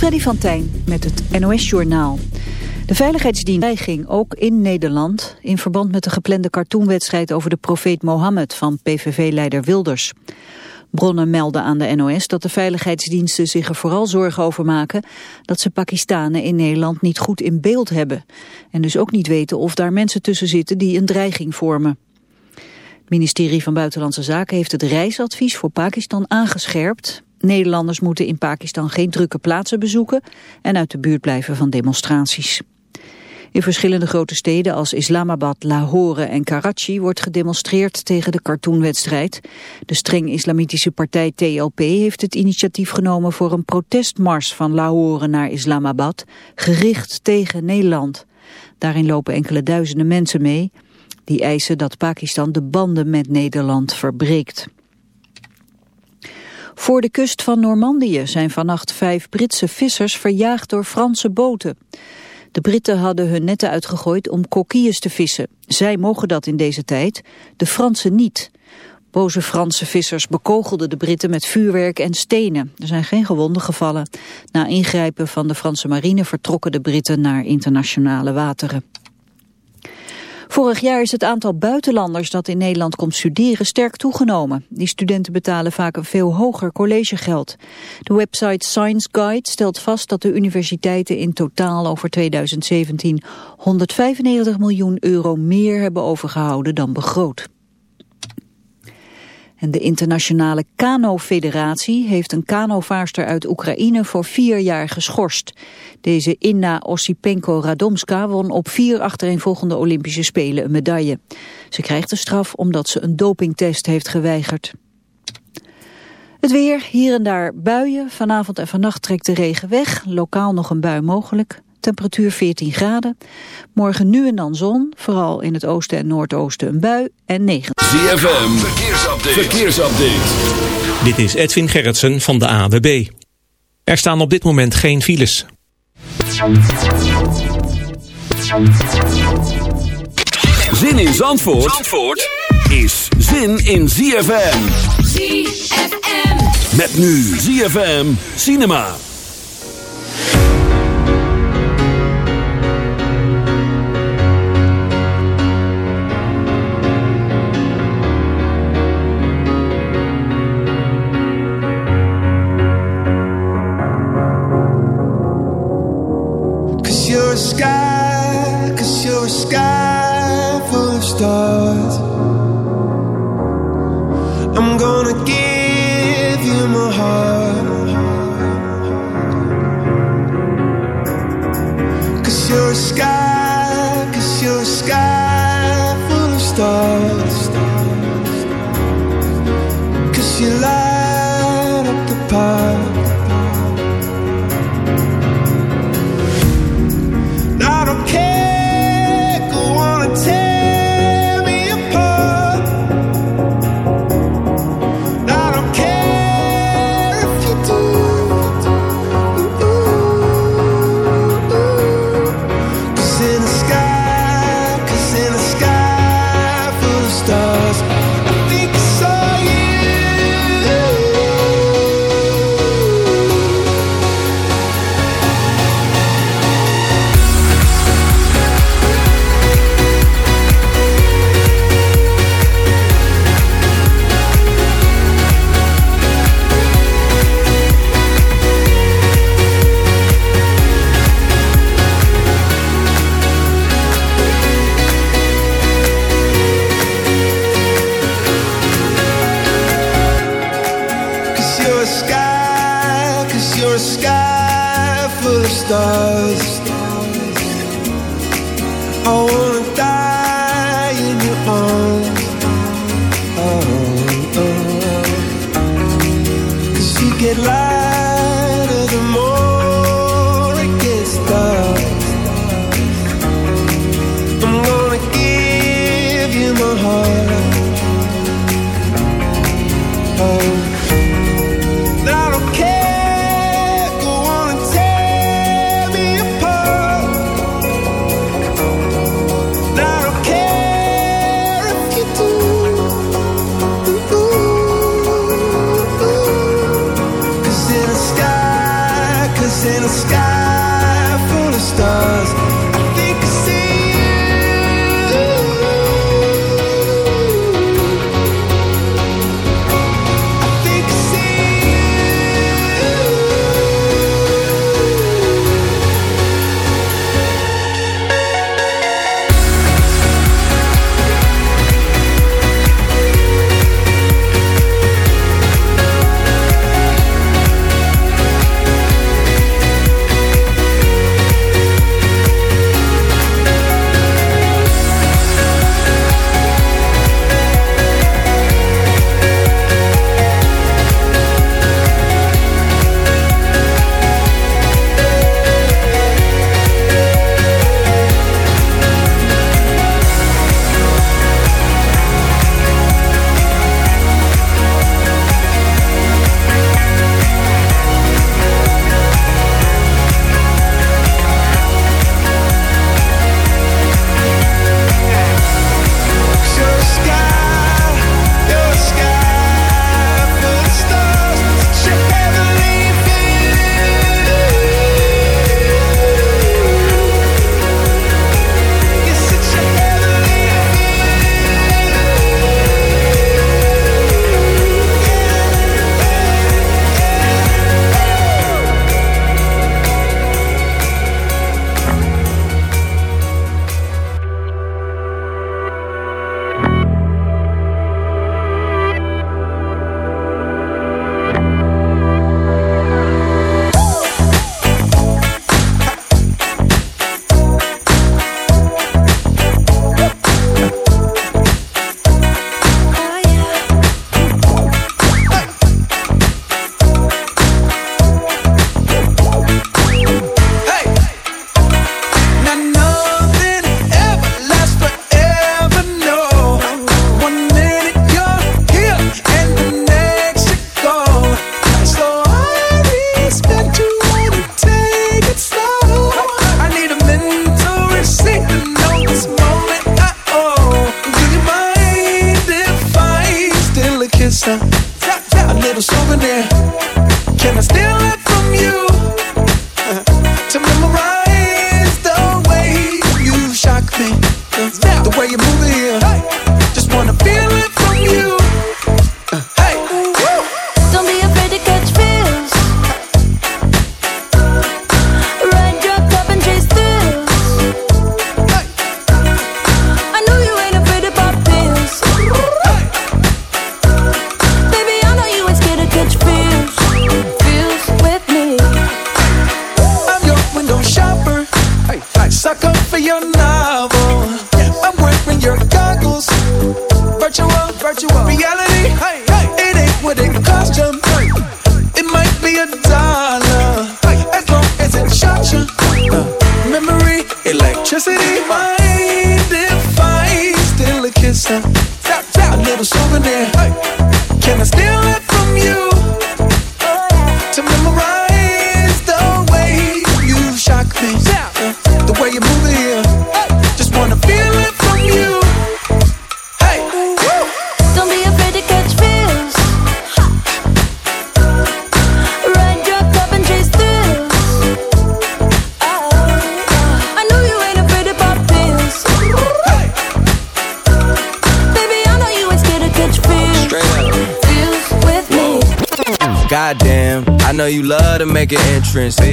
Freddy van Tijn met het NOS-journaal. De veiligheidsdienst ging ook in Nederland... in verband met de geplande cartoonwedstrijd over de profeet Mohammed... van PVV-leider Wilders. Bronnen melden aan de NOS dat de veiligheidsdiensten zich er vooral zorgen over maken... dat ze Pakistanen in Nederland niet goed in beeld hebben. En dus ook niet weten of daar mensen tussen zitten die een dreiging vormen. Het ministerie van Buitenlandse Zaken heeft het reisadvies voor Pakistan aangescherpt... Nederlanders moeten in Pakistan geen drukke plaatsen bezoeken en uit de buurt blijven van demonstraties. In verschillende grote steden als Islamabad, Lahore en Karachi wordt gedemonstreerd tegen de cartoonwedstrijd. De streng islamitische partij TLP heeft het initiatief genomen voor een protestmars van Lahore naar Islamabad, gericht tegen Nederland. Daarin lopen enkele duizenden mensen mee. Die eisen dat Pakistan de banden met Nederland verbreekt. Voor de kust van Normandië zijn vannacht vijf Britse vissers verjaagd door Franse boten. De Britten hadden hun netten uitgegooid om kokkies te vissen. Zij mogen dat in deze tijd, de Fransen niet. Boze Franse vissers bekogelden de Britten met vuurwerk en stenen. Er zijn geen gewonden gevallen. Na ingrijpen van de Franse marine vertrokken de Britten naar internationale wateren. Vorig jaar is het aantal buitenlanders dat in Nederland komt studeren sterk toegenomen. Die studenten betalen vaak een veel hoger collegegeld. De website Science Guide stelt vast dat de universiteiten in totaal over 2017 195 miljoen euro meer hebben overgehouden dan begroot. En de internationale kano-federatie heeft een kanovaarster uit Oekraïne voor vier jaar geschorst. Deze Inna Osipenko-Radomska won op vier achtereenvolgende Olympische Spelen een medaille. Ze krijgt de straf omdat ze een dopingtest heeft geweigerd. Het weer, hier en daar buien. Vanavond en vannacht trekt de regen weg. Lokaal nog een bui mogelijk. Temperatuur 14 graden. Morgen nu en dan zon. Vooral in het oosten en noordoosten een bui. En 9. ZFM. Verkeersupdate. Verkeersupdate. Dit is Edwin Gerritsen van de AWB. Er staan op dit moment geen files. Zin in Zandvoort, Zandvoort is zin in ZFM. ZFM. Met nu ZFM Cinema.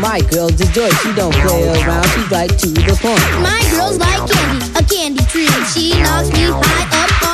my girl's a joy, she don't play around. She's right to the point. My girl's like candy, a candy tree. She knocks me high up on.